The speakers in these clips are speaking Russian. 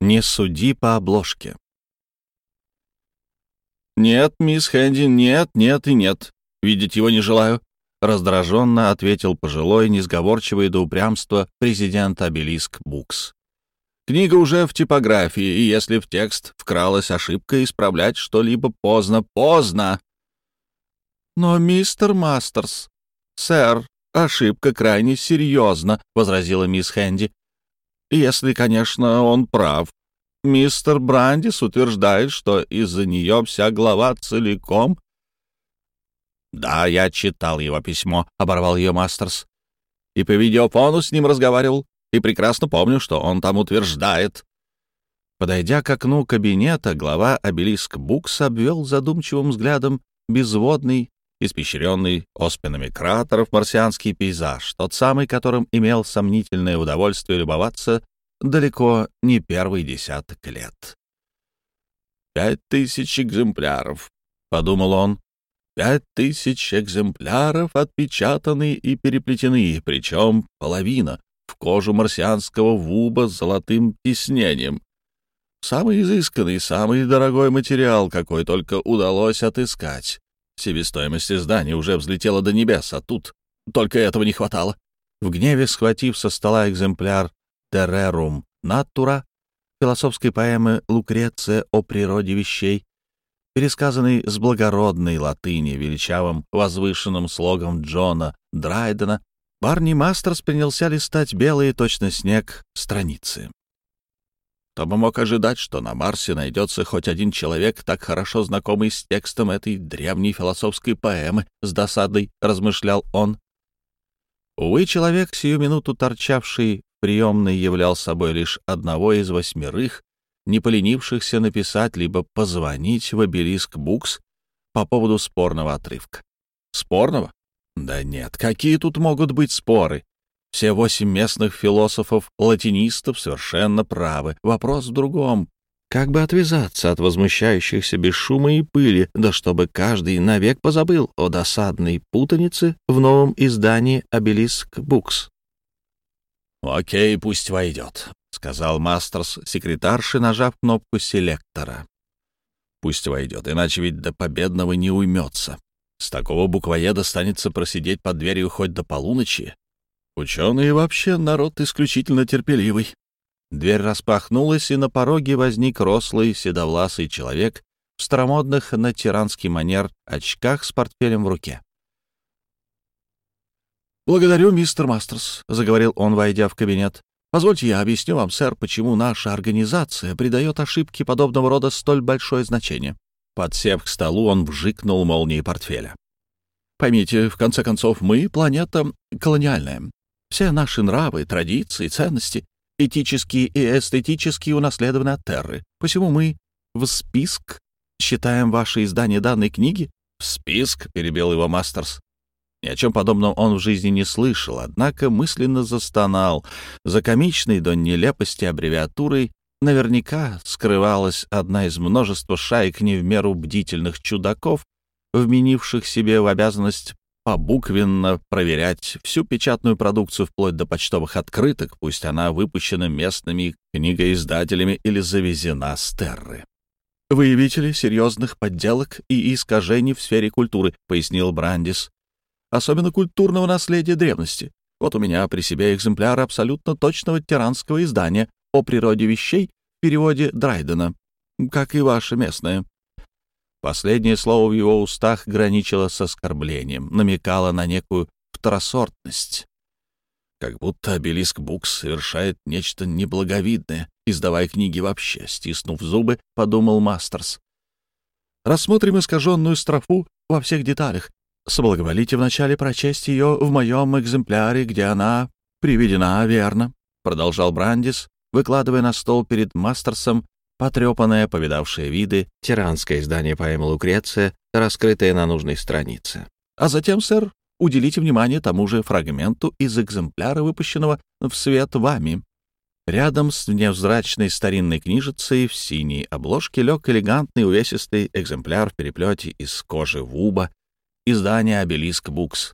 Не суди по обложке. «Нет, мисс Хэнди, нет, нет и нет. Видеть его не желаю», — раздраженно ответил пожилой, несговорчивый до упрямства президент Обелиск Букс. «Книга уже в типографии, и если в текст вкралась ошибка, исправлять что-либо поздно, поздно!» «Но, мистер Мастерс, сэр, ошибка крайне серьезна», — возразила мисс Хэнди. «Если, конечно, он прав. Мистер Брандис утверждает, что из-за нее вся глава целиком...» «Да, я читал его письмо», — оборвал ее Мастерс. «И по видеофону с ним разговаривал, и прекрасно помню, что он там утверждает». Подойдя к окну кабинета, глава обелиск Букс обвел задумчивым взглядом безводный испещренный оспинами кратеров марсианский пейзаж, тот самый, которым имел сомнительное удовольствие любоваться далеко не первый десяток лет. «Пять тысяч экземпляров», — подумал он, — «пять тысяч экземпляров отпечатаны и переплетены, причем половина в кожу марсианского вуба с золотым тиснением. Самый изысканный, самый дорогой материал, какой только удалось отыскать. Себестоимость издания уже взлетела до небес, а тут только этого не хватало. В гневе схватив со стола экземпляр «Террерум Натура» философской поэмы Лукреция о природе вещей, пересказанный с благородной латыни величавым возвышенным слогом Джона Драйдена, Барни Мастерс принялся листать белые, точно снег, страницы. Бы мог ожидать, что на Марсе найдется хоть один человек, так хорошо знакомый с текстом этой древней философской поэмы, с досадой размышлял он. Увы, человек, сию минуту торчавший в приемной, являл собой лишь одного из восьмерых, не поленившихся написать либо позвонить в обелиск Букс по поводу спорного отрывка. Спорного? Да нет, какие тут могут быть споры? Все восемь местных философов-латинистов совершенно правы. Вопрос в другом. Как бы отвязаться от возмущающихся без шума и пыли, да чтобы каждый навек позабыл о досадной путанице в новом издании «Обелиск Букс». «Окей, пусть войдет», — сказал Мастерс секретарши, нажав кнопку селектора. «Пусть войдет, иначе ведь до победного не уймется. С такого буквоеда станется просидеть под дверью хоть до полуночи, Ученые вообще народ исключительно терпеливый. Дверь распахнулась, и на пороге возник рослый седовласый человек в старомодных на тиранский манер очках с портфелем в руке. «Благодарю, мистер Мастерс», — заговорил он, войдя в кабинет. «Позвольте я объясню вам, сэр, почему наша организация придает ошибке подобного рода столь большое значение». Подсев к столу, он вжикнул молнией портфеля. «Поймите, в конце концов, мы — планета колониальная. Все наши нравы, традиции, ценности, этические и эстетические, унаследованы от Терры. Посему мы в список считаем ваше издание данной книги. В список, перебил его Мастерс. Ни о чем подобном он в жизни не слышал, однако мысленно застонал. За комичной до нелепости аббревиатурой наверняка скрывалась одна из множества шаек не в меру бдительных чудаков, вменивших себе в обязанность побуквенно проверять всю печатную продукцию вплоть до почтовых открыток, пусть она выпущена местными книгоиздателями или завезена с терры. «Выявители серьезных подделок и искажений в сфере культуры», — пояснил Брандис. «Особенно культурного наследия древности. Вот у меня при себе экземпляр абсолютно точного тиранского издания о природе вещей в переводе Драйдена, как и ваше местное. Последнее слово в его устах граничило с оскорблением, намекало на некую второсортность. Как будто обелиск Букс совершает нечто неблаговидное, издавая книги вообще, стиснув зубы, подумал Мастерс. Рассмотрим искаженную строфу во всех деталях. Соблаговолите вначале прочесть ее в моем экземпляре, где она приведена верно, — продолжал Брандис, выкладывая на стол перед Мастерсом потрепанное, повидавшее виды, тиранское издание поэмы «Лукреция», раскрытое на нужной странице. А затем, сэр, уделите внимание тому же фрагменту из экземпляра, выпущенного в свет вами. Рядом с невзрачной старинной книжицей в синей обложке лег элегантный увесистый экземпляр в переплете из кожи вуба, издания «Обелиск Букс».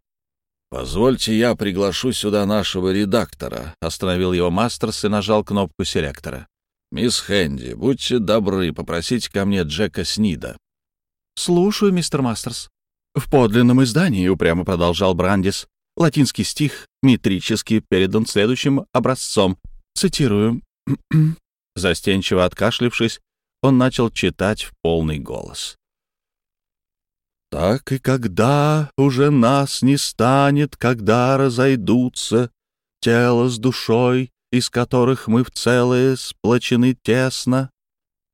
«Позвольте, я приглашу сюда нашего редактора», — остановил его Мастерс и нажал кнопку селектора. «Мисс Хэнди, будьте добры, попросите ко мне Джека Снида». «Слушаю, мистер Мастерс». «В подлинном издании», — упрямо продолжал Брандис, латинский стих метрически передан следующим образцом. Цитирую. Застенчиво откашлившись, он начал читать в полный голос. «Так и когда уже нас не станет, когда разойдутся тело с душой, из которых мы в целое сплочены тесно,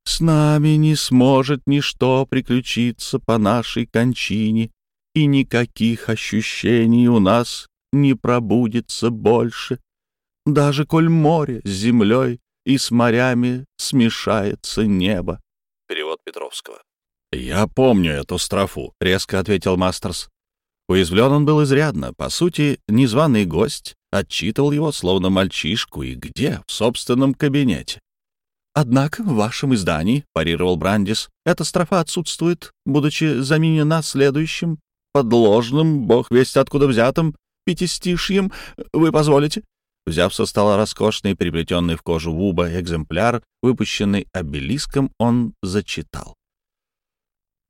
с нами не сможет ничто приключиться по нашей кончине, и никаких ощущений у нас не пробудется больше. Даже коль море с землей и с морями смешается небо. Перевод Петровского. «Я помню эту строфу», — резко ответил Мастерс. Уязвлен он был изрядно. По сути, незваный гость отчитывал его, словно мальчишку, и где? В собственном кабинете. «Однако в вашем издании, — парировал Брандис, — эта строфа отсутствует, будучи заменена следующим, подложным, бог весть откуда взятым, пятистишьем. Вы позволите?» Взяв со стола роскошный, переплетенный в кожу вуба экземпляр, выпущенный обелиском, он зачитал.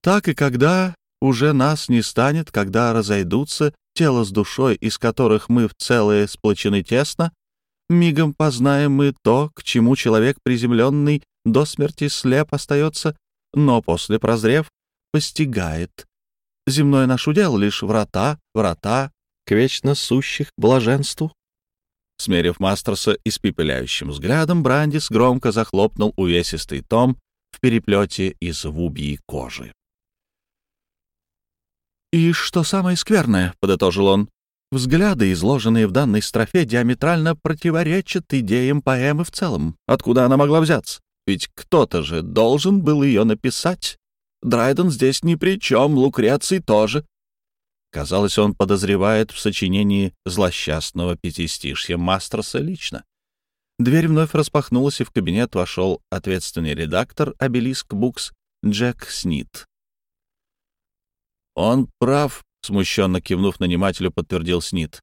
«Так и когда уже нас не станет, когда разойдутся тело с душой, из которых мы в целое сплочены тесно, мигом познаем мы то, к чему человек приземленный до смерти слеп остается, но после прозрев постигает. Земной наш удел — лишь врата, врата к вечно сущих блаженству. Смерив Мастерса испепеляющим взглядом, Брандис громко захлопнул увесистый том в переплете из вубьей кожи. «И что самое скверное», — подытожил он, — «взгляды, изложенные в данной строфе, диаметрально противоречат идеям поэмы в целом. Откуда она могла взяться? Ведь кто-то же должен был ее написать. Драйден здесь ни при чем, Лукреций тоже. Казалось, он подозревает в сочинении злосчастного пятистишья Мастерса лично. Дверь вновь распахнулась, и в кабинет вошел ответственный редактор «Обелиск Букс» Джек Снит. «Он прав», — смущенно кивнув нанимателю, подтвердил Снит.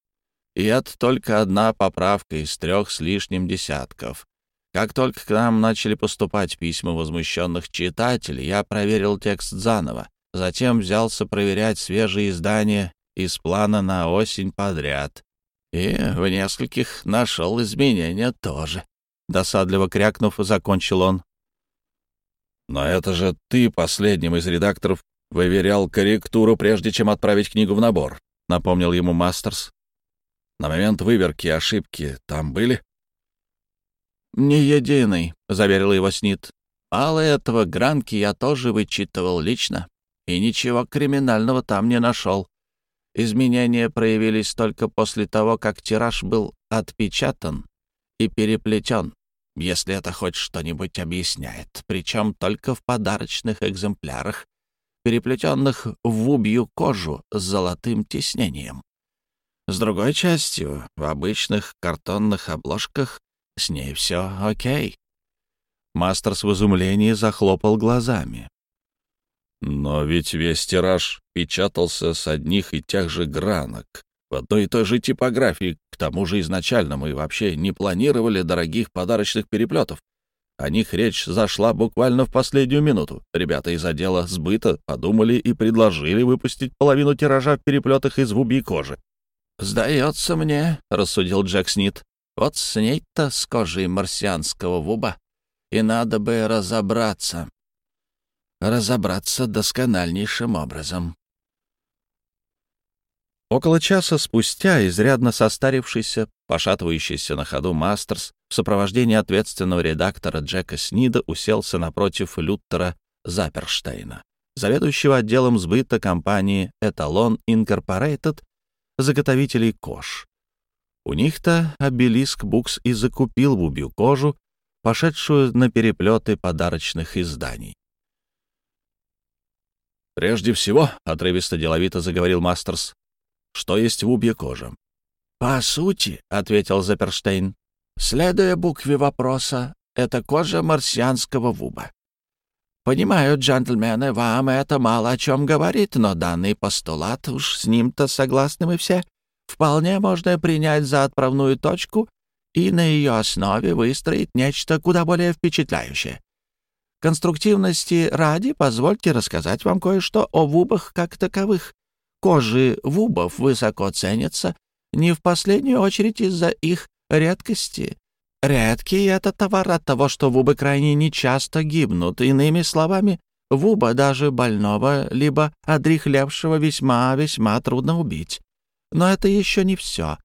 «И это только одна поправка из трех с лишним десятков. Как только к нам начали поступать письма возмущенных читателей, я проверил текст заново. Затем взялся проверять свежие издания из плана на осень подряд. И в нескольких нашел изменения тоже. Досадливо крякнув, закончил он. «Но это же ты последним из редакторов выверял корректуру, прежде чем отправить книгу в набор», — напомнил ему Мастерс. «На момент выверки ошибки там были?» «Не единый», — заверил его Снит. «Мало этого, гранки я тоже вычитывал лично и ничего криминального там не нашел. Изменения проявились только после того, как тираж был отпечатан и переплетен, если это хоть что-нибудь объясняет, причем только в подарочных экземплярах, переплетенных в убью кожу с золотым тиснением. С другой частью, в обычных картонных обложках с ней все окей. Мастерс в изумлении захлопал глазами. Но ведь весь тираж печатался с одних и тех же гранок, в одной и той же типографии. К тому же изначально мы вообще не планировали дорогих подарочных переплетов. О них речь зашла буквально в последнюю минуту. Ребята из отдела сбыта подумали и предложили выпустить половину тиража в переплетах из вубьей кожи. «Сдается мне», — рассудил Джек Снит, — «вот с ней-то с кожей марсианского вуба. И надо бы разобраться разобраться доскональнейшим образом. Около часа спустя изрядно состарившийся, пошатывающийся на ходу Мастерс в сопровождении ответственного редактора Джека Снида уселся напротив Люттера Заперштейна, заведующего отделом сбыта компании «Эталон Инкорпорейтед», заготовителей кож. У них-то обелиск Букс и закупил бубью кожу, пошедшую на переплеты подарочных изданий. «Прежде всего», — отрывисто-деловито заговорил Мастерс, — «что есть в убье кожа?» «По сути», — ответил Заперштейн, — «следуя букве вопроса, это кожа марсианского вуба. Понимаю, джентльмены, вам это мало о чем говорит, но данный постулат, уж с ним-то согласны мы все, вполне можно принять за отправную точку и на ее основе выстроить нечто куда более впечатляющее. Конструктивности ради позвольте рассказать вам кое-что о вубах как таковых. Кожи вубов высоко ценятся не в последнюю очередь из-за их редкости. Редкий — это товар от того, что вубы крайне нечасто гибнут. Иными словами, вуба даже больного, либо одрехлевшего весьма-весьма трудно убить. Но это еще не все.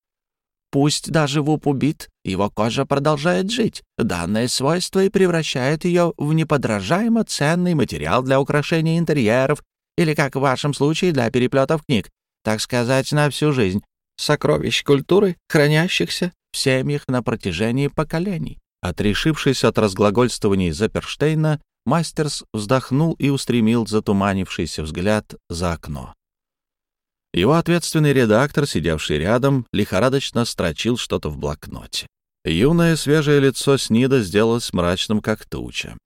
Пусть даже вуп убит, его кожа продолжает жить. Данное свойство и превращает ее в неподражаемо ценный материал для украшения интерьеров или, как в вашем случае, для переплетов книг, так сказать, на всю жизнь. Сокровищ культуры, хранящихся в семьях на протяжении поколений. Отрешившись от разглагольствований Заперштейна, Мастерс вздохнул и устремил затуманившийся взгляд за окно. Его ответственный редактор, сидевший рядом, лихорадочно строчил что-то в блокноте. Юное свежее лицо Снида сделалось мрачным, как туча.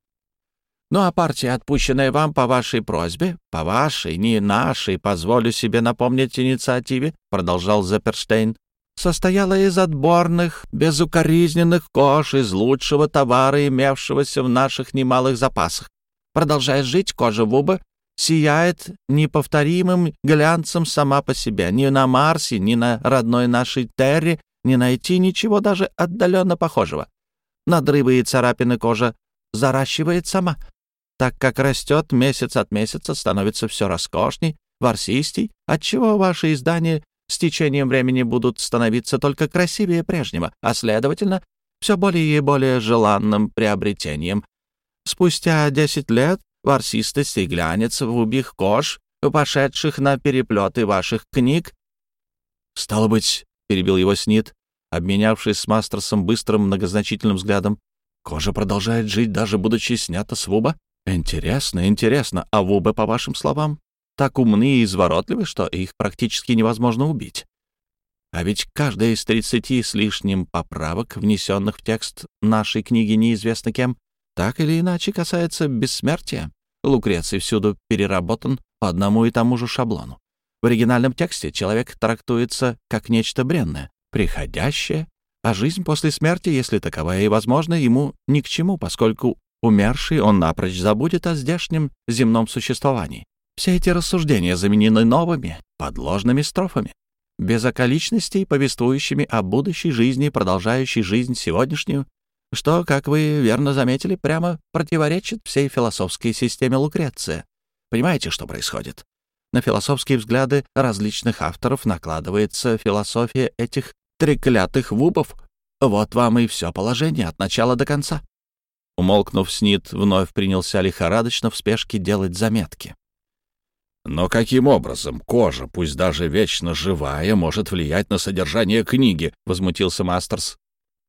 «Ну а партия, отпущенная вам по вашей просьбе, по вашей, не нашей, позволю себе напомнить инициативе», — продолжал Зепперштейн, состояла из отборных, безукоризненных кож из лучшего товара, имевшегося в наших немалых запасах. Продолжая жить, кожа Вуба сияет неповторимым глянцем сама по себе. Ни на Марсе, ни на родной нашей Терре не найти ничего даже отдаленно похожего. Надрывы и царапины кожа заращивает сама, так как растет месяц от месяца, становится все роскошней, ворсистей, отчего ваши издания с течением времени будут становиться только красивее прежнего, а, следовательно, все более и более желанным приобретением. Спустя десять лет ворсистость и глянец в убих кож, пошедших на переплеты ваших книг. «Стало быть», — перебил его Снит, обменявшись с Мастерсом быстрым многозначительным взглядом, «кожа продолжает жить, даже будучи снята с Вуба? Интересно, интересно. А Вубы, по вашим словам, так умны и изворотливы, что их практически невозможно убить?» А ведь каждая из тридцати с лишним поправок, внесенных в текст нашей книги неизвестно кем, так или иначе касается бессмертия. Лукреций всюду переработан по одному и тому же шаблону. В оригинальном тексте человек трактуется как нечто бренное, приходящее, а жизнь после смерти, если таковая и возможна, ему ни к чему, поскольку умерший он напрочь забудет о здешнем земном существовании. Все эти рассуждения заменены новыми, подложными строфами, без околичностей, повествующими о будущей жизни, продолжающей жизнь сегодняшнюю, что, как вы верно заметили, прямо противоречит всей философской системе Лукреция. Понимаете, что происходит? На философские взгляды различных авторов накладывается философия этих треклятых вубов. Вот вам и все положение от начала до конца. Умолкнув, Снит вновь принялся лихорадочно в спешке делать заметки. Но каким образом кожа, пусть даже вечно живая, может влиять на содержание книги? — возмутился Мастерс.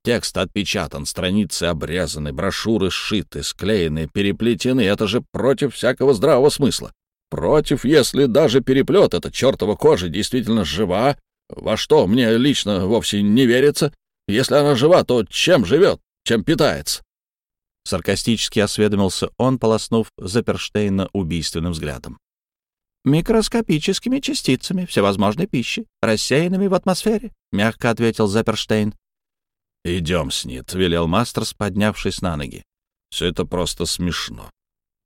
Текст отпечатан, страницы обрезаны, брошюры сшиты, склеены, переплетены. Это же против всякого здравого смысла. Против, если даже переплет эта чертова кожа действительно жива, во что мне лично вовсе не верится. Если она жива, то чем живет, чем питается? Саркастически осведомился он, полоснув Заперштейна убийственным взглядом. «Микроскопическими частицами всевозможной пищи, рассеянными в атмосфере», — мягко ответил Заперштейн. «Идем, Снит», — велел Мастерс, поднявшись на ноги. «Все это просто смешно».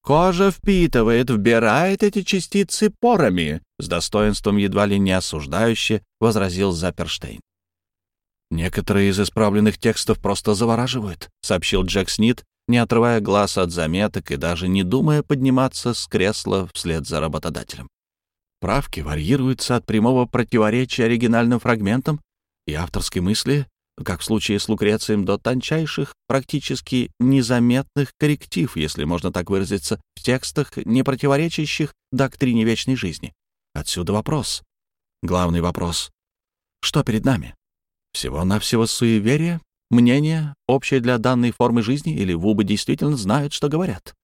«Кожа впитывает, вбирает эти частицы порами», — с достоинством едва ли не осуждающе возразил Заперштейн. «Некоторые из исправленных текстов просто завораживают», — сообщил Джек Снит, не отрывая глаз от заметок и даже не думая подниматься с кресла вслед за работодателем. Правки варьируются от прямого противоречия оригинальным фрагментам и авторской мысли как в случае с Лукрецием, до тончайших, практически незаметных корректив, если можно так выразиться, в текстах, не противоречащих доктрине вечной жизни. Отсюда вопрос. Главный вопрос. Что перед нами? Всего-навсего суеверие, мнение, общее для данной формы жизни, или вубы действительно знают, что говорят?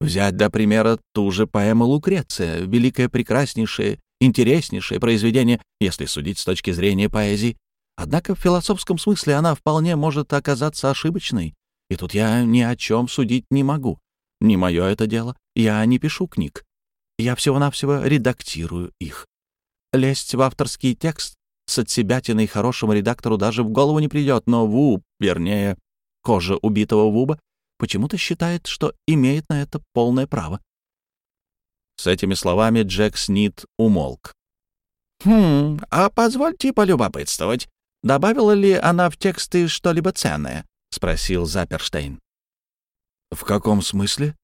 Взять, до примера, ту же поэму Лукреция, великое, прекраснейшее, интереснейшее произведение, если судить с точки зрения поэзии, Однако в философском смысле она вполне может оказаться ошибочной, и тут я ни о чем судить не могу. Не мое это дело, я не пишу книг. Я всего-навсего редактирую их. Лезть в авторский текст с отсебятиной хорошему редактору даже в голову не придет, но Вуб, вернее, кожа убитого Вуба, почему-то считает, что имеет на это полное право. С этими словами Джек Снит умолк. «Хм, а позвольте полюбопытствовать, добавила ли она в тексты что-либо ценное?» — спросил Заперштейн. «В каком смысле?»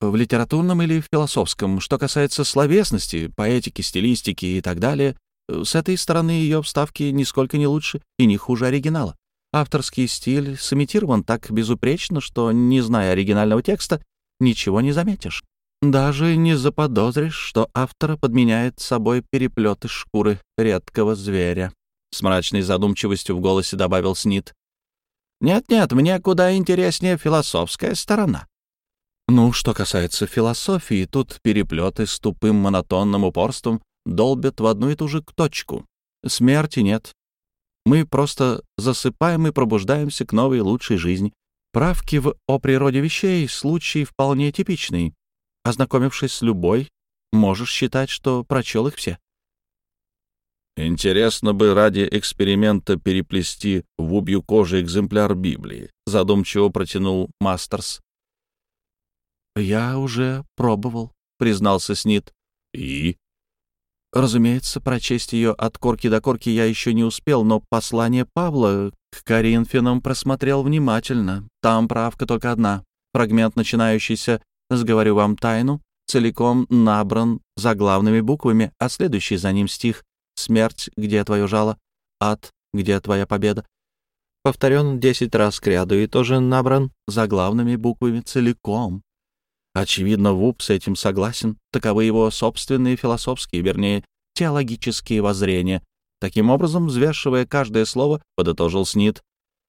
«В литературном или в философском. Что касается словесности, поэтики, стилистики и так далее, с этой стороны ее вставки нисколько не лучше и не хуже оригинала. Авторский стиль сымитирован так безупречно, что, не зная оригинального текста, ничего не заметишь. Даже не заподозришь, что автора подменяет собой переплет из шкуры редкого зверя. С мрачной задумчивостью в голосе добавил Снит. «Нет-нет, мне куда интереснее философская сторона». Ну, что касается философии, тут переплеты с тупым монотонным упорством долбят в одну и ту же точку. Смерти нет, мы просто засыпаем и пробуждаемся к новой лучшей жизни. Правки в «О природе вещей» — случай вполне типичный. Ознакомившись с любой, можешь считать, что прочел их все. «Интересно бы ради эксперимента переплести в убью кожи экземпляр Библии», — задумчиво протянул Мастерс. «Я уже пробовал», — признался Снит. «И?» Разумеется, прочесть ее от корки до корки я еще не успел, но послание Павла к Коринфянам просмотрел внимательно. Там правка только одна. Фрагмент, начинающийся «Сговорю вам тайну», целиком набран заглавными буквами, а следующий за ним стих «Смерть, где твое жало? Ад, где твоя победа?» Повторен десять раз к ряду и тоже набран заглавными буквами целиком. Очевидно, Вуп с этим согласен. Таковы его собственные философские, вернее, теологические воззрения. Таким образом, взвешивая каждое слово, подытожил Снит.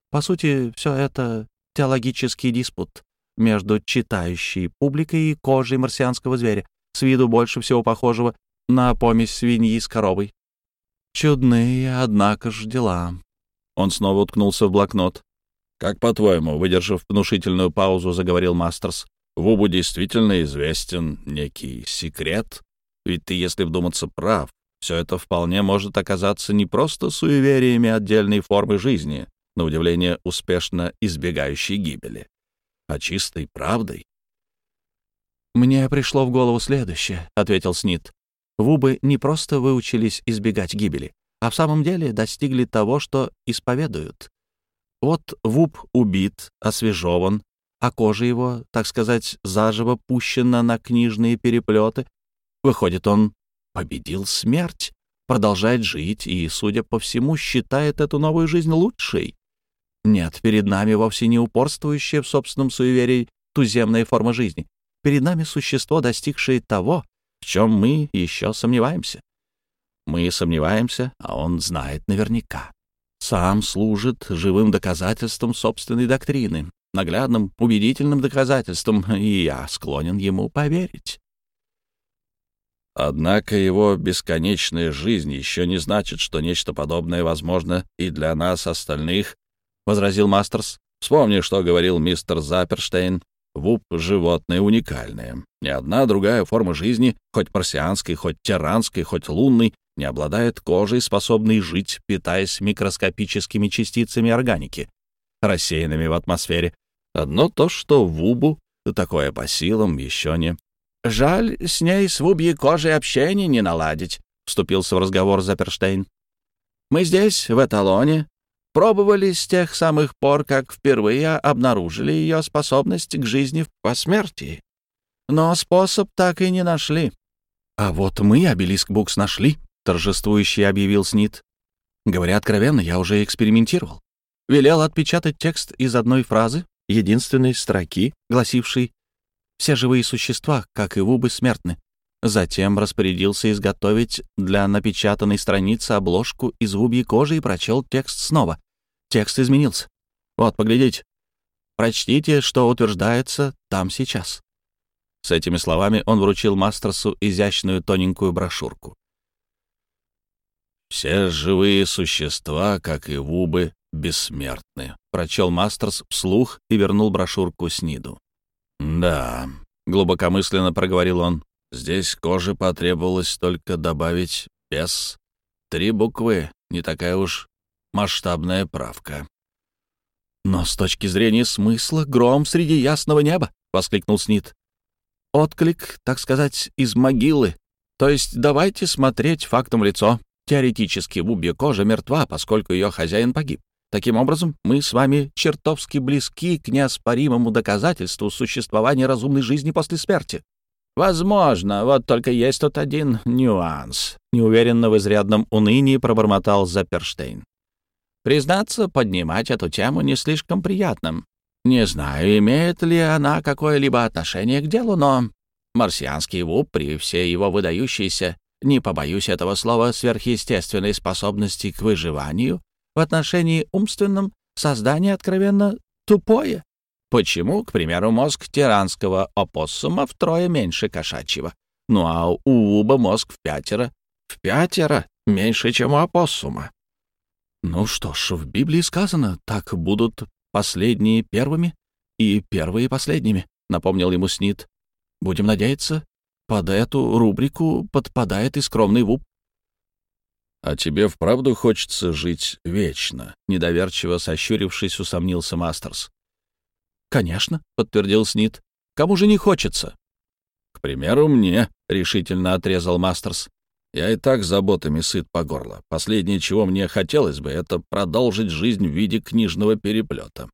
По сути, все это теологический диспут между читающей публикой и кожей марсианского зверя, с виду больше всего похожего на помесь свиньи с коровой. Чудные, однако ж, дела. Он снова уткнулся в блокнот. «Как по-твоему?» — выдержав внушительную паузу, заговорил Мастерс. Вубу действительно известен некий секрет, ведь ты, если вдуматься, прав. Все это вполне может оказаться не просто суевериями отдельной формы жизни, на удивление успешно избегающей гибели, а чистой правдой. «Мне пришло в голову следующее», — ответил Снит. «Вубы не просто выучились избегать гибели, а в самом деле достигли того, что исповедуют. Вот Вуб убит, освежеван, а кожа его, так сказать, заживо пущена на книжные переплеты. Выходит, он победил смерть, продолжает жить и, судя по всему, считает эту новую жизнь лучшей. Нет, перед нами вовсе не упорствующая в собственном суеверии туземная форма жизни. Перед нами существо, достигшее того, в чем мы еще сомневаемся. Мы сомневаемся, а он знает наверняка. Сам служит живым доказательством собственной доктрины, наглядным, убедительным доказательством, и я склонен ему поверить. Однако его бесконечная жизнь еще не значит, что нечто подобное возможно и для нас остальных, — возразил Мастерс. Вспомни, что говорил мистер Заперштейн. Вуп — животное уникальное. Ни одна другая форма жизни, хоть марсианской, хоть тиранской, хоть лунной, не обладает кожей, способной жить, питаясь микроскопическими частицами органики, рассеянными в атмосфере. Одно то, что Вубу такое по силам еще не... «Жаль, с ней с Вубьей кожей общение не наладить», — вступился в разговор Заперштейн. «Мы здесь, в эталоне, пробовали с тех самых пор, как впервые обнаружили ее способность к жизни в посмертии. Но способ так и не нашли». «А вот мы, обелиск Букс, нашли», — торжествующе объявил Снит. «Говоря откровенно, я уже экспериментировал. Велел отпечатать текст из одной фразы, единственной строки, гласившей «Все живые существа, как и вубы, смертны». Затем распорядился изготовить для напечатанной страницы обложку из вубьей кожи и прочел текст снова. Текст изменился. Вот, поглядите. Прочтите, что утверждается там сейчас. С этими словами он вручил Мастерсу изящную тоненькую брошюрку. «Все живые существа, как и вубы, бессмертны», — прочел Мастерс вслух и вернул брошюрку Сниду. «Да», — глубокомысленно проговорил он, — «здесь коже потребовалось только добавить «без». Три буквы, не такая уж масштабная правка. «Но с точки зрения смысла гром среди ясного неба!» — воскликнул Снит. «Отклик, так сказать, из могилы. То есть давайте смотреть фактом в лицо. Теоретически Вубья кожа мертва, поскольку ее хозяин погиб. Таким образом, мы с вами чертовски близки к неоспоримому доказательству существования разумной жизни после смерти. Возможно, вот только есть тут один нюанс. Неуверенно в изрядном унынии пробормотал Заперштейн. Признаться, поднимать эту тему не слишком приятным. Не знаю, имеет ли она какое-либо отношение к делу, но марсианский ВУП при всей его выдающейся, не побоюсь этого слова, сверхъестественной способности к выживанию, в отношении умственном создание откровенно тупое. Почему, к примеру, мозг тиранского опоссума втрое меньше кошачьего? Ну а у уба мозг в пятеро, в пятеро меньше, чем у опоссума. Ну что ж, в Библии сказано, так будут последние первыми и первые последними, напомнил ему Снит. Будем надеяться, под эту рубрику подпадает и скромный ВУП. «А тебе вправду хочется жить вечно?» — недоверчиво сощурившись, усомнился Мастерс. «Конечно», — подтвердил Снит. «Кому же не хочется?» «К примеру, мне», — решительно отрезал Мастерс. «Я и так заботами сыт по горло. Последнее, чего мне хотелось бы, это продолжить жизнь в виде книжного переплета.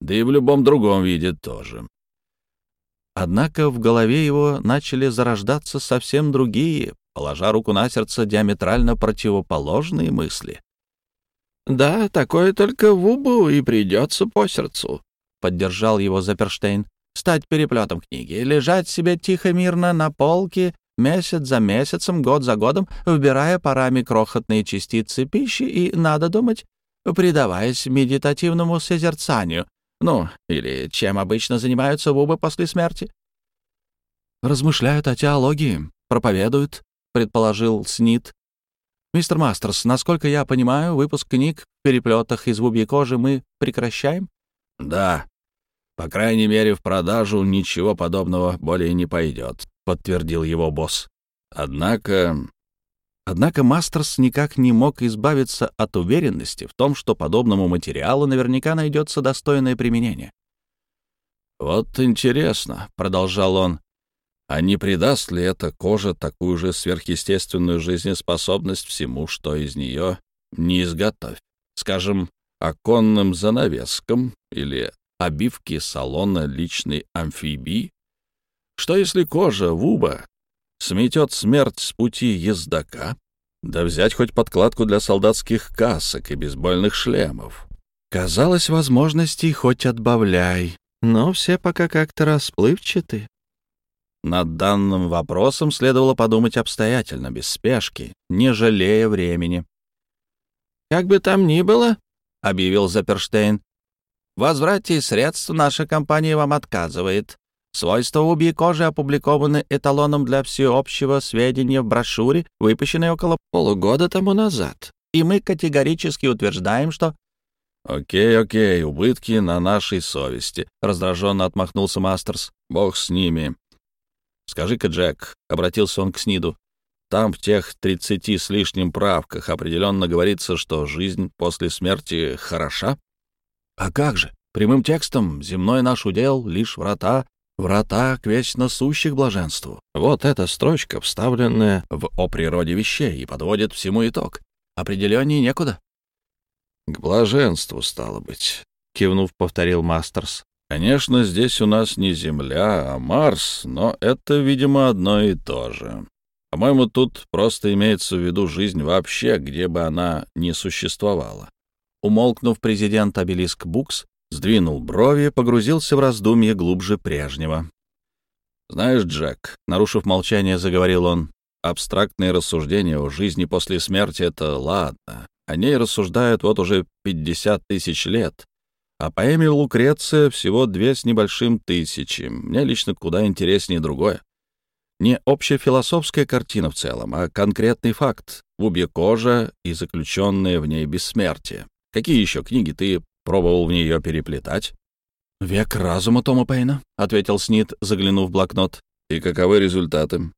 Да и в любом другом виде тоже». Однако в голове его начали зарождаться совсем другие, положа руку на сердце, диаметрально противоположные мысли. «Да, такое только в Убу и придется по сердцу», — поддержал его Заперштейн. «Стать переплетом книги, лежать себе тихо-мирно на полке месяц за месяцем, год за годом, вбирая парами крохотные частицы пищи и, надо думать, предаваясь медитативному созерцанию. Ну, или чем обычно занимаются вубы после смерти?» «Размышляют о теологии, проповедуют, — предположил Снит. «Мистер Мастерс, насколько я понимаю, выпуск книг в переплетах из вубьей кожи мы прекращаем?» «Да. По крайней мере, в продажу ничего подобного более не пойдет», — подтвердил его босс. «Однако...» Однако Мастерс никак не мог избавиться от уверенности в том, что подобному материалу наверняка найдется достойное применение. «Вот интересно», — продолжал он, а не придаст ли эта кожа такую же сверхъестественную жизнеспособность всему, что из нее не изготовь? Скажем, оконным занавескам или обивке салона личной амфибии? Что если кожа вуба сметет смерть с пути ездока? Да взять хоть подкладку для солдатских касок и бейсбольных шлемов. Казалось, возможностей хоть отбавляй, но все пока как-то расплывчаты. Над данным вопросом следовало подумать обстоятельно, без спешки, не жалея времени. «Как бы там ни было», — объявил Заперштейн, — «в возврате средств наша компания вам отказывает. Свойства убьей кожи опубликованы эталоном для всеобщего сведения в брошюре, выпущенной около полугода тому назад. И мы категорически утверждаем, что «Окей, окей, убытки на нашей совести», — раздраженно отмахнулся Мастерс. «Бог с ними. «Скажи-ка, Джек», — обратился он к Сниду, «там в тех тридцати с лишним правках определенно говорится, что жизнь после смерти хороша?» «А как же? Прямым текстом земной наш удел — лишь врата, врата к вечно сущих блаженству. Вот эта строчка, вставленная в «О природе вещей» и подводит всему итог. Определеннее некуда». «К блаженству, стало быть», — кивнув, повторил Мастерс. Конечно, здесь у нас не Земля, а Марс, но это, видимо, одно и то же. По-моему, тут просто имеется в виду жизнь вообще, где бы она ни существовала. Умолкнув, президент Обелиск Букс сдвинул брови, погрузился в раздумье глубже прежнего. «Знаешь, Джек», — нарушив молчание, заговорил он, «абстрактные рассуждения о жизни после смерти — это ладно. О ней рассуждают вот уже 50 тысяч лет. А поэме Лукреция всего две с небольшим тысячи. Мне лично куда интереснее другое. Не общефилософская картина в целом, а конкретный факт. Кожа и заключенное в ней бессмертие. Какие еще книги ты пробовал в нее переплетать? «Век разума Тома Пейна», — ответил Снит, заглянув в блокнот. «И каковы результаты?»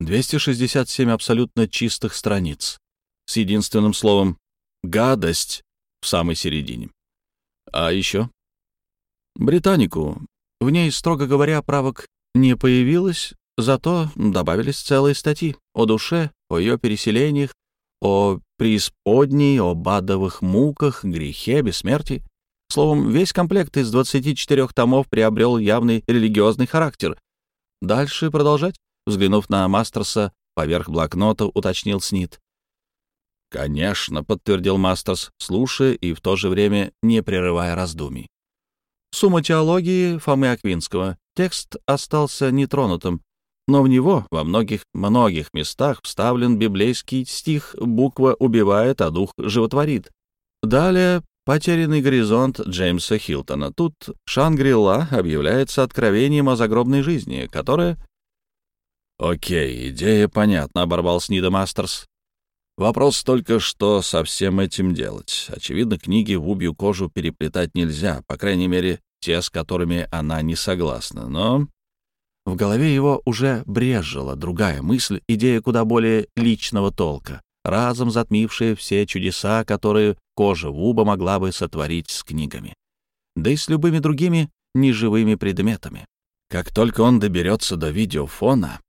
267 абсолютно чистых страниц. с единственным словом «гадость» в самой середине. А еще «Британику». В ней, строго говоря, правок не появилось, зато добавились целые статьи о душе, о ее переселениях, о преисподней, о бадовых муках, грехе, бессмертии. Словом, весь комплект из 24 томов приобрел явный религиозный характер. Дальше продолжать? Взглянув на Мастерса, поверх блокнота уточнил Снит. «Конечно», — подтвердил Мастерс, слушая и в то же время не прерывая раздумий. Сумма теологии Фомы Аквинского. Текст остался нетронутым, но в него во многих-многих местах вставлен библейский стих «Буква убивает, а дух животворит». Далее «Потерянный горизонт» Джеймса Хилтона. Тут Шангрила объявляется откровением о загробной жизни, которое... «Окей, идея понятна», — оборвал Снида Мастерс. «Вопрос только, что со всем этим делать. Очевидно, книги в убью кожу переплетать нельзя, по крайней мере, те, с которыми она не согласна. Но в голове его уже брежила другая мысль, идея куда более личного толка, разом затмившая все чудеса, которые кожа Вуба могла бы сотворить с книгами. Да и с любыми другими неживыми предметами. Как только он доберется до видеофона...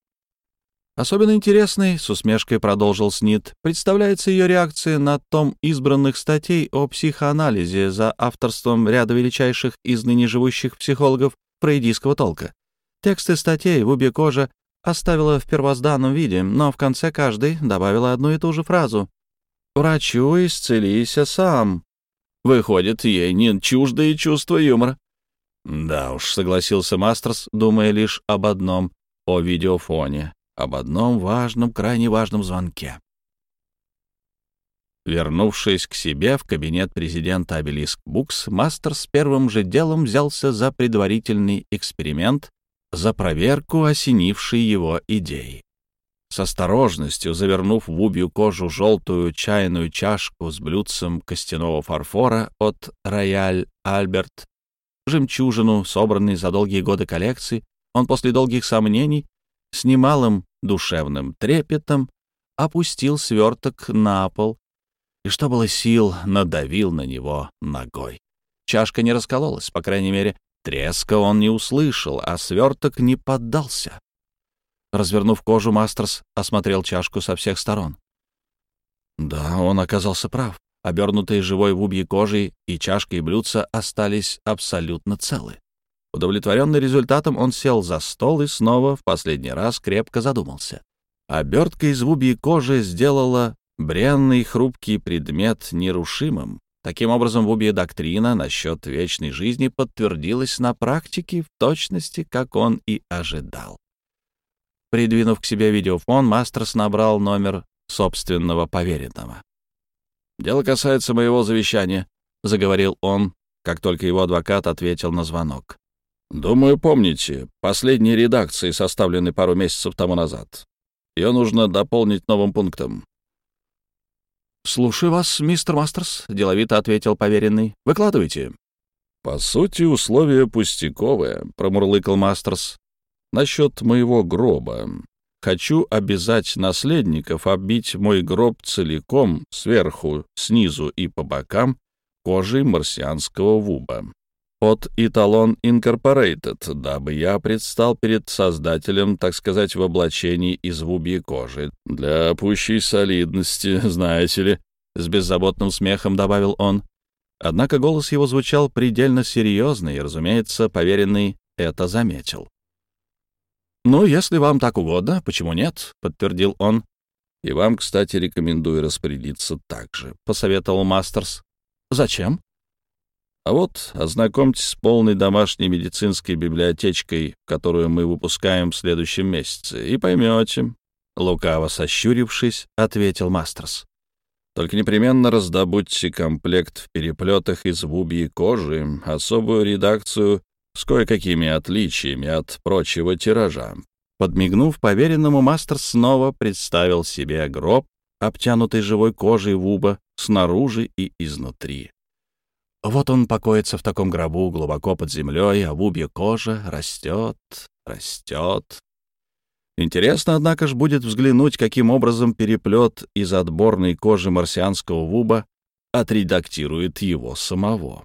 Особенно интересной, с усмешкой продолжил Снит, представляется ее реакция на том избранных статей о психоанализе за авторством ряда величайших из ныне живущих психологов фрейдийского толка. Тексты статей в убе кожа оставила в первозданном виде, но в конце каждой добавила одну и ту же фразу. «Врачу исцелися сам». Выходит, ей не чуждое чувство юмора. Да уж, согласился Мастерс, думая лишь об одном — о видеофоне, об одном важном, крайне важном звонке. Вернувшись к себе в кабинет президента Обелиск Букс, Мастерс первым же делом взялся за предварительный эксперимент, за проверку осенившей его идеи. С осторожностью, завернув в убью кожу желтую чайную чашку с блюдцем костяного фарфора от «Рояль Альберт», жемчужину, собранной за долгие годы коллекции, он после долгих сомнений с немалым душевным трепетом опустил сверток на пол и, что было сил, надавил на него ногой. Чашка не раскололась, по крайней мере, Треска он не услышал, а сверток не поддался. Развернув кожу, Мастерс осмотрел чашку со всех сторон. Да, он оказался прав. Обернутые живой в убье кожей и чашка и блюдца остались абсолютно целы. Удовлетворенный результатом, он сел за стол и снова в последний раз крепко задумался. Обертка из вубьей кожи сделала бренный хрупкий предмет нерушимым, Таким образом, в Убе доктрина насчет вечной жизни подтвердилась на практике в точности, как он и ожидал. Придвинув к себе видеофон, Мастерс набрал номер собственного поверенного. «Дело касается моего завещания», — заговорил он, как только его адвокат ответил на звонок. «Думаю, помните, последние редакции составлены пару месяцев тому назад. Ее нужно дополнить новым пунктом. «Слушаю вас, мистер Мастерс», — деловито ответил поверенный. «Выкладывайте». «По сути, условия пустяковые», — промурлыкал Мастерс. «Насчет моего гроба. Хочу обязать наследников оббить мой гроб целиком, сверху, снизу и по бокам, кожей марсианского вуба от Италон Инкорпорейтед, дабы я предстал перед создателем, так сказать, в облачении из вубьей кожи. Для пущей солидности, знаете ли, — с беззаботным смехом добавил он. Однако голос его звучал предельно серьезно, и, разумеется, поверенный это заметил. «Ну, если вам так угодно, почему нет?» — подтвердил он. «И вам, кстати, рекомендую распорядиться так же», — посоветовал Мастерс. «Зачем?» А вот ознакомьтесь с полной домашней медицинской библиотечкой, которую мы выпускаем в следующем месяце, и поймете. Лукаво сощурившись, ответил Мастерс. Только непременно раздобудьте комплект в переплетах из вубьей кожи, особую редакцию с кое-какими отличиями от прочего тиража. Подмигнув поверенному, Мастер снова представил себе гроб, обтянутый живой кожей вуба, снаружи и изнутри. Вот он покоится в таком гробу глубоко под землей, а в убье кожа растет, растет. Интересно, однако ж, будет взглянуть, каким образом переплет из отборной кожи марсианского вуба отредактирует его самого.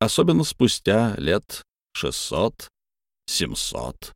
Особенно спустя лет шестьсот, семьсот.